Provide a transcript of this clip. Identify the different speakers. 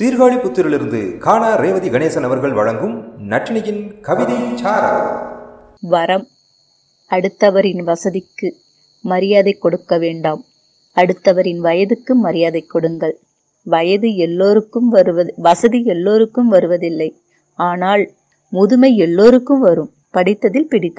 Speaker 1: சீர்காழிபுத்தூரிலிருந்து காணா ரேவதி கணேசன் அவர்கள் வழங்கும் நட்டினியின் கவிதை
Speaker 2: வரம். அடுத்தவரின் வசதிக்கு மரியாதை கொடுக்க வேண்டாம். அடுத்தவரின் வயதுக்கு மரியாதை கொடுங்கள். வயது எல்லோருக்கும் வருவது வசதி எல்லோருக்கும் வருவதில்லை. ஆனால் முதுமை எல்லோருக்கும் வரும். படித்ததில் பிடித்த